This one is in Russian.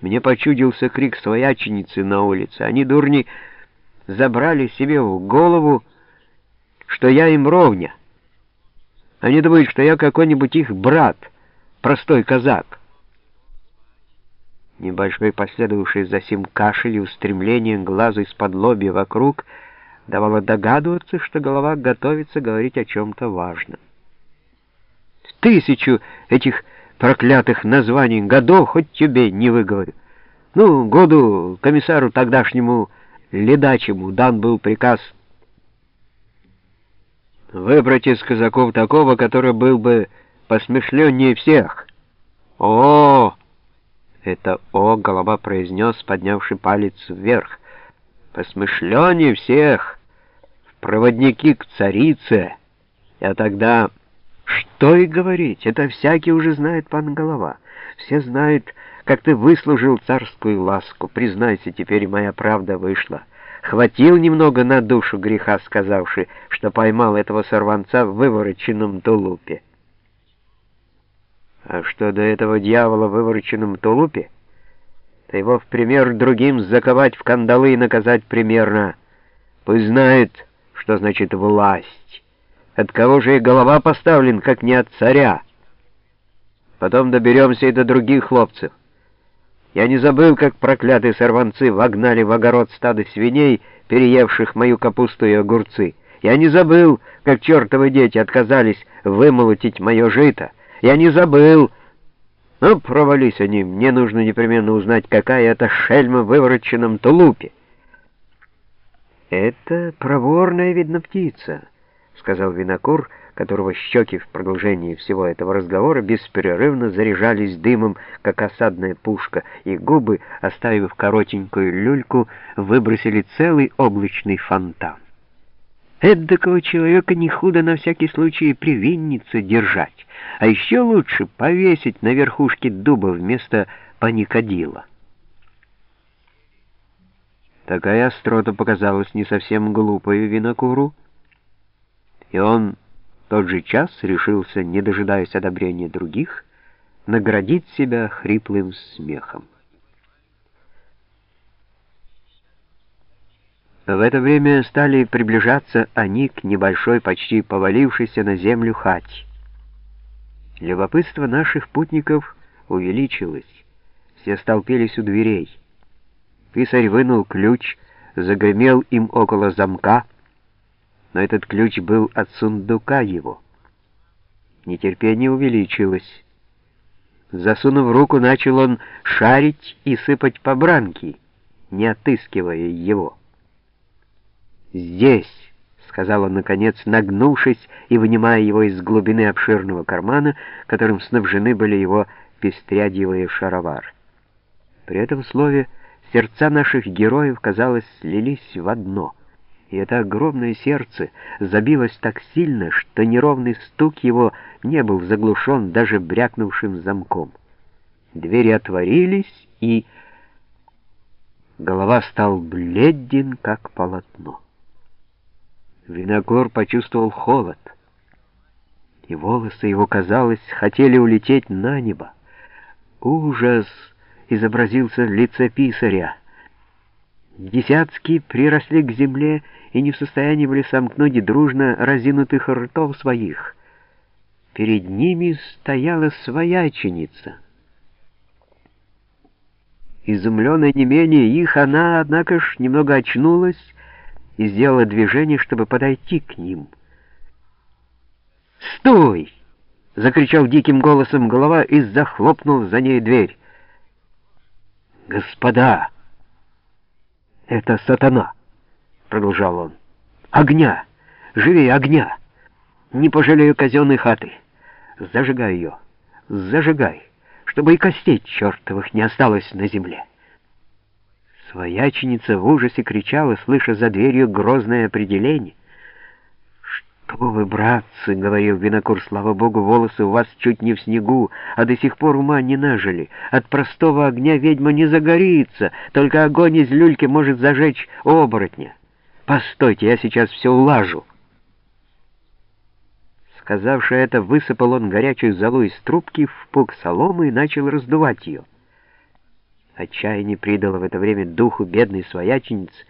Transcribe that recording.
Мне почудился крик свояченицы на улице. Они, дурни, забрали себе в голову, что я им ровня. Они думают, что я какой-нибудь их брат, простой казак. Небольшой последовавший за сим кашель и устремление глазу из-под лобья вокруг давало догадываться, что голова готовится говорить о чем-то важном. Тысячу этих проклятых названий годов хоть тебе не выговорю. Ну, году комиссару тогдашнему ледачему дан был приказ выбрать из казаков такого, который был бы посмешленнее всех. О, это «о» голова произнес, поднявший палец вверх. Посмышленнее всех, в проводники к царице. Я тогда... Что и говорить, это всякий уже знает, пан голова. Все знают, как ты выслужил царскую ласку. Признайся, теперь моя правда вышла. Хватил немного на душу греха, сказавши, что поймал этого сорванца в вывороченном тулупе. А что до этого дьявола в вывороченном тулупе, то его в пример другим заковать в кандалы и наказать примерно. Пусть знает, что значит власть. От кого же и голова поставлен, как не от царя? Потом доберемся и до других хлопцев. Я не забыл, как проклятые сорванцы вогнали в огород стадо свиней, переевших мою капусту и огурцы. Я не забыл, как чертовы дети отказались вымолотить мое жито. Я не забыл. Ну, провались они, мне нужно непременно узнать, какая это шельма в вывороченном тулупе. Это проворная, видно, птица. — сказал Винокур, которого щеки в продолжении всего этого разговора беспрерывно заряжались дымом, как осадная пушка, и губы, оставив коротенькую люльку, выбросили целый облачный фонтан. Эдакого человека не худо на всякий случай привинница держать, а еще лучше повесить на верхушке дуба вместо паникодила. Такая острота показалась не совсем глупою винокуру, и он тот же час решился, не дожидаясь одобрения других, наградить себя хриплым смехом. В это время стали приближаться они к небольшой, почти повалившейся на землю хате. Любопытство наших путников увеличилось. Все столпились у дверей. Писарь вынул ключ, загремел им около замка, но этот ключ был от сундука его. Нетерпение увеличилось. Засунув руку, начал он шарить и сыпать по бранке, не отыскивая его. «Здесь», — сказал он, наконец, нагнувшись и вынимая его из глубины обширного кармана, которым снабжены были его пестрядьевые шаровары. При этом слове сердца наших героев, казалось, слились в одно — и это огромное сердце забилось так сильно, что неровный стук его не был заглушен даже брякнувшим замком. Двери отворились, и голова стал бледен, как полотно. Винокур почувствовал холод, и волосы его, казалось, хотели улететь на небо. Ужас изобразился в лице писаря. Десятки приросли к земле и не в состоянии были сомкнуть дружно разинутых ртов своих. Перед ними стояла свояченица. Изумленная не менее их, она, однако ж, немного очнулась и сделала движение, чтобы подойти к ним. «Стой!» — закричал диким голосом голова и захлопнул за ней дверь. «Господа!» «Это сатана», — продолжал он. «Огня! Живее огня! Не пожалею казенной хаты. Зажигай ее, зажигай, чтобы и костей чертовых не осталось на земле». Свояченица в ужасе кричала, слыша за дверью грозное определение. «Что вы, братцы!» — говорил Винокур, — «слава богу, волосы у вас чуть не в снегу, а до сих пор ума не нажили. От простого огня ведьма не загорится, только огонь из люльки может зажечь оборотня. Постойте, я сейчас все улажу». Сказавши это, высыпал он горячую золу из трубки в пук соломы и начал раздувать ее. Отчаяние придало в это время духу бедной свояченицы,